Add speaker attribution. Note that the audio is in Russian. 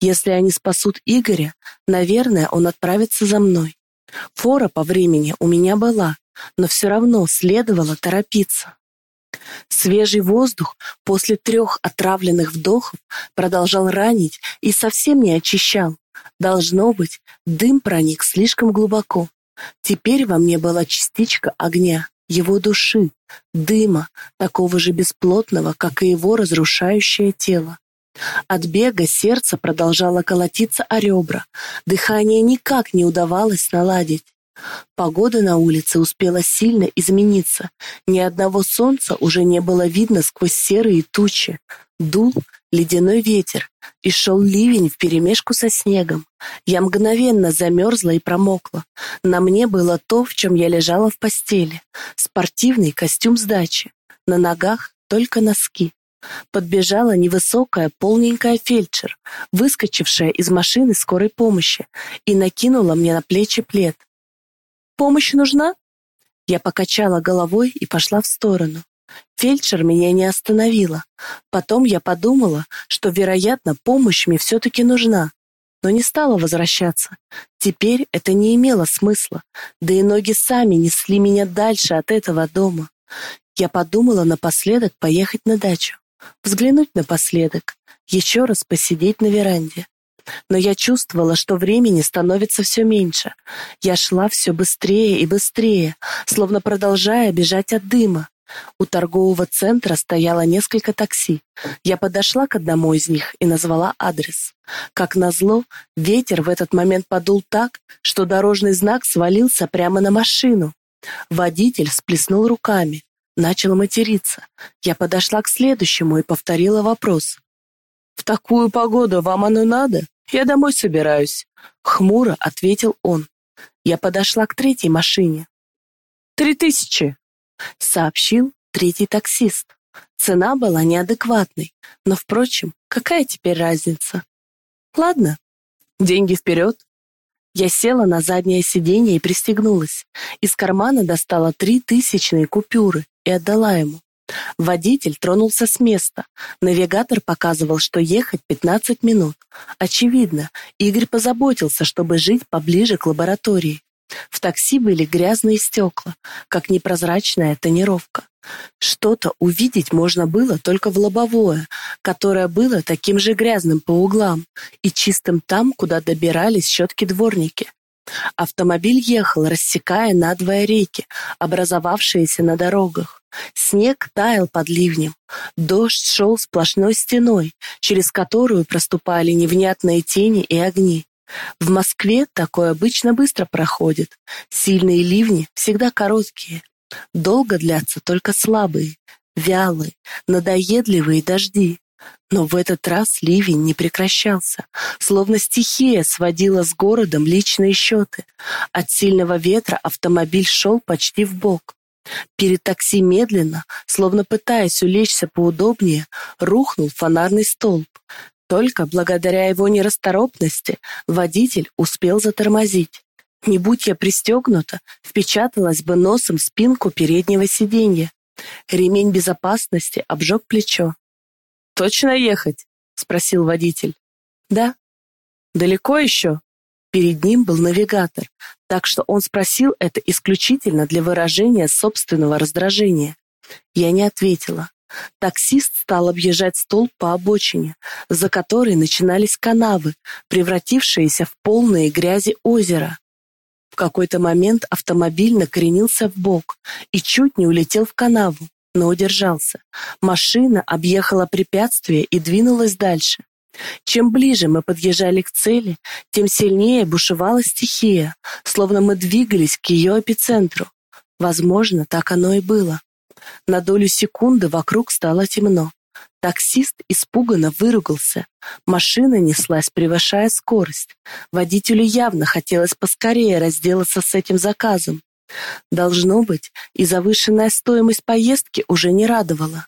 Speaker 1: Если они спасут Игоря, наверное, он отправится за мной. Фора по времени у меня была, но все равно следовало торопиться. Свежий воздух после трех отравленных вдохов продолжал ранить и совсем не очищал. Должно быть, дым проник слишком глубоко. Теперь во мне была частичка огня, его души, дыма, такого же бесплотного, как и его разрушающее тело. От бега сердце продолжало колотиться о ребра, дыхание никак не удавалось наладить. Погода на улице успела сильно измениться. Ни одного солнца уже не было видно сквозь серые тучи. Дул ледяной ветер, и шел ливень вперемешку со снегом. Я мгновенно замерзла и промокла. На мне было то, в чем я лежала в постели. Спортивный костюм с дачи. На ногах только носки. Подбежала невысокая, полненькая фельдшер, выскочившая из машины скорой помощи, и накинула мне на плечи плед. Помощь нужна?» Я покачала головой и пошла в сторону. Фельдшер меня не остановила. Потом я подумала, что, вероятно, помощь мне все-таки нужна, но не стала возвращаться. Теперь это не имело смысла, да и ноги сами несли меня дальше от этого дома. Я подумала напоследок поехать на дачу, взглянуть напоследок, еще раз посидеть на веранде но я чувствовала, что времени становится все меньше. Я шла все быстрее и быстрее, словно продолжая бежать от дыма. У торгового центра стояло несколько такси. Я подошла к одному из них и назвала адрес. Как назло, ветер в этот момент подул так, что дорожный знак свалился прямо на машину. Водитель сплеснул руками, начал материться. Я подошла к следующему и повторила вопрос. «В такую погоду вам оно надо?» «Я домой собираюсь», — хмуро ответил он. Я подошла к третьей машине. «Три тысячи», — сообщил третий таксист. Цена была неадекватной, но, впрочем, какая теперь разница? Ладно, деньги вперед. Я села на заднее сиденье и пристегнулась. Из кармана достала три тысячные купюры и отдала ему. Водитель тронулся с места. Навигатор показывал, что ехать 15 минут. Очевидно, Игорь позаботился, чтобы жить поближе к лаборатории. В такси были грязные стекла, как непрозрачная тонировка. Что-то увидеть можно было только в лобовое, которое было таким же грязным по углам и чистым там, куда добирались щетки-дворники. Автомобиль ехал, рассекая надвое реки, образовавшиеся на дорогах. Снег таял под ливнем, дождь шел сплошной стеной, через которую проступали невнятные тени и огни. В Москве такое обычно быстро проходит. Сильные ливни всегда короткие. Долго длятся только слабые, вялые, надоедливые дожди. Но в этот раз ливень не прекращался, словно стихия сводила с городом личные счеты. От сильного ветра автомобиль шел почти в бок. Перед такси медленно, словно пытаясь улечься поудобнее, рухнул фонарный столб. Только благодаря его нерасторопности водитель успел затормозить. Не будь я пристегнута, впечаталась бы носом в спинку переднего сиденья. Ремень безопасности обжег плечо. «Точно ехать?» — спросил водитель. «Да». «Далеко еще?» Перед ним был навигатор, так что он спросил это исключительно для выражения собственного раздражения. Я не ответила. Таксист стал объезжать столб по обочине, за которой начинались канавы, превратившиеся в полные грязи озера. Какой-то момент автомобиль накренился в бок и чуть не улетел в канаву, но удержался. Машина объехала препятствие и двинулась дальше. Чем ближе мы подъезжали к цели, тем сильнее бушевала стихия, словно мы двигались к ее эпицентру. Возможно, так оно и было. На долю секунды вокруг стало темно. Таксист испуганно выругался. Машина неслась, превышая скорость. Водителю явно хотелось поскорее разделаться с этим заказом. Должно быть, и завышенная стоимость поездки уже не радовала.